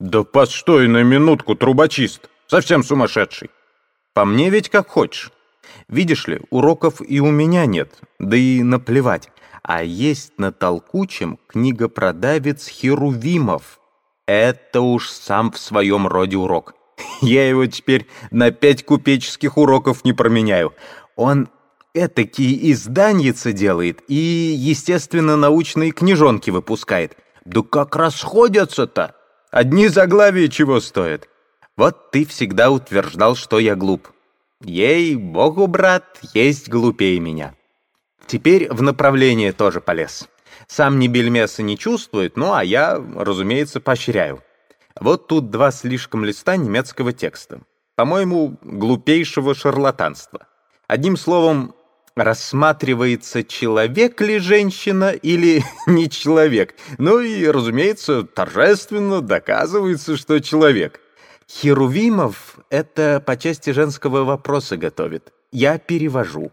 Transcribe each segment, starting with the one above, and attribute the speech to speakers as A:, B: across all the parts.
A: «Да постой на минутку, трубочист! Совсем сумасшедший!»
B: «По мне ведь как хочешь. Видишь ли, уроков и у меня нет, да и наплевать. А есть на толкучем книгопродавец Херувимов. Это уж сам в своем роде урок. Я его теперь на пять купеческих уроков не променяю. Он этакие изданьицы делает и, естественно, научные книжонки выпускает. Да как расходятся-то! Одни заглавия чего стоят. Вот ты всегда утверждал, что я глуп. Ей-богу, брат, есть глупее меня. Теперь в направление тоже полез. Сам ни бельмеса не чувствует, ну а я, разумеется, поощряю. Вот тут два слишком листа немецкого текста. По-моему, глупейшего шарлатанства. Одним словом, рассматривается, человек ли женщина или не человек. Ну и, разумеется, торжественно доказывается, что человек. Херувимов это по части женского вопроса готовит. Я перевожу.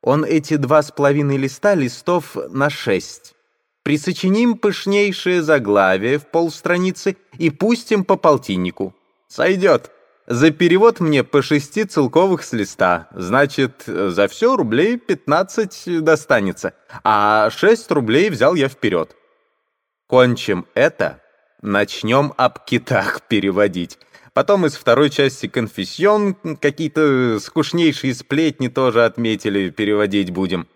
B: Он эти два с половиной листа листов на шесть. Присочиним пышнейшее заглавие в полстраницы и пустим по полтиннику. Сойдет. За перевод мне по шести целковых с листа. Значит, за все рублей 15 достанется. А 6 рублей взял я вперед. Кончим это, начнем об китах переводить. Потом из второй части «Конфессион» какие-то скучнейшие сплетни тоже отметили, переводить будем.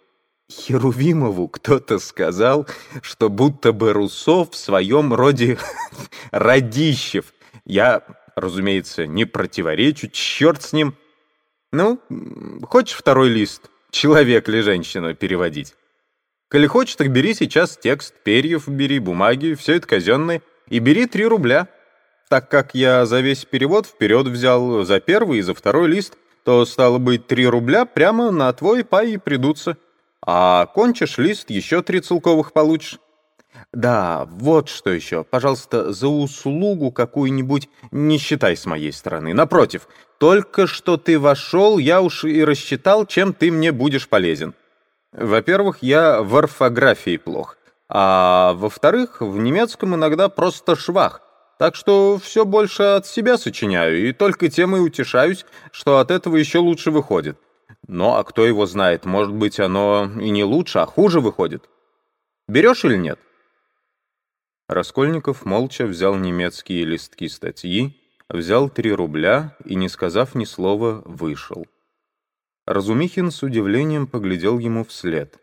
B: Херувимову кто-то сказал, что будто бы Руссо в своем роде Радищев. Я разумеется, не противоречу, черт с ним. Ну, хочешь второй лист, человек или женщина, переводить? Коли хочешь, так бери сейчас текст, перьев бери, бумаги, все это казенное, и бери три рубля. Так как я за весь перевод вперед взял за первый и за второй лист, то, стало быть, три рубля прямо на твой пай и придутся. А кончишь лист, еще три целковых получишь. Да, вот что еще. Пожалуйста, за услугу какую-нибудь не считай с моей стороны. Напротив, только что ты вошел, я уж и рассчитал, чем ты мне будешь полезен. Во-первых, я в орфографии плох. А во-вторых, в немецком иногда просто швах. Так что все больше от себя сочиняю, и только тем и утешаюсь, что от этого еще лучше выходит. Ну, а кто его знает, может быть, оно и не лучше, а хуже выходит. Берешь или нет? Раскольников молча взял немецкие листки статьи, взял три рубля и, не сказав ни слова, вышел. Разумихин с удивлением поглядел ему вслед.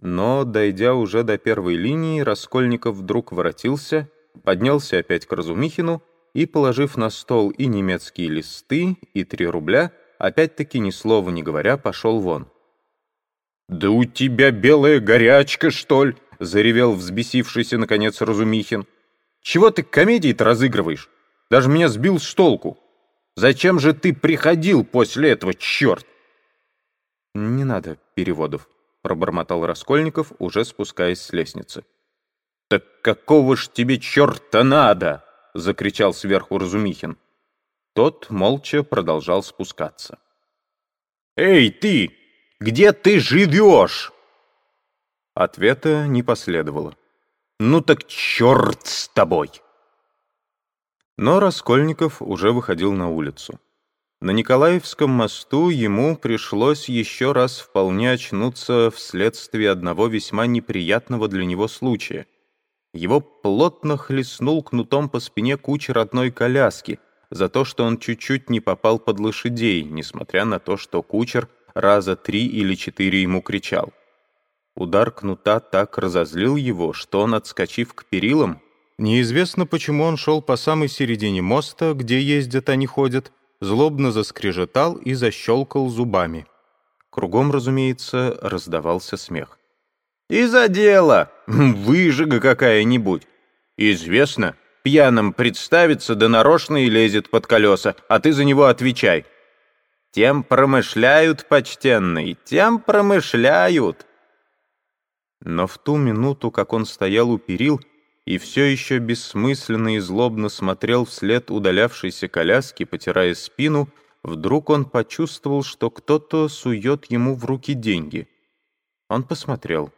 B: Но, дойдя уже до первой линии, Раскольников вдруг воротился, поднялся опять к Разумихину и, положив на стол и немецкие листы, и три рубля, опять-таки ни слова не говоря, пошел вон. «Да у тебя белая горячка, что ли?» — заревел взбесившийся, наконец, Разумихин. «Чего ты комедии-то разыгрываешь? Даже меня сбил с толку. Зачем же ты приходил после этого, черт?» «Не надо переводов», — пробормотал Раскольников, уже спускаясь с лестницы. «Так какого ж тебе черта надо?» — закричал сверху Разумихин. Тот молча продолжал спускаться. «Эй, ты! Где ты живешь?» Ответа не последовало. «Ну так черт с тобой!» Но Раскольников уже выходил на улицу. На Николаевском мосту ему пришлось еще раз вполне очнуться вследствие одного весьма неприятного для него случая. Его плотно хлестнул кнутом по спине кучер одной коляски за то, что он чуть-чуть не попал под лошадей, несмотря на то, что кучер раза три или четыре ему кричал. Удар кнута так разозлил его, что он, отскочив к перилам, неизвестно почему он шел по самой середине моста, где ездят, они ходят, злобно заскрежетал и защелкал зубами. Кругом, разумеется, раздавался смех. «И за дело! Выжига какая-нибудь! Известно, пьяным представится, да нарочно и лезет под колеса, а ты за него отвечай!» «Тем промышляют, почтенный, тем промышляют!» Но в ту минуту, как он стоял у перил и все еще бессмысленно и злобно смотрел вслед удалявшейся коляски, потирая спину, вдруг он почувствовал, что кто-то сует ему в руки деньги. Он посмотрел.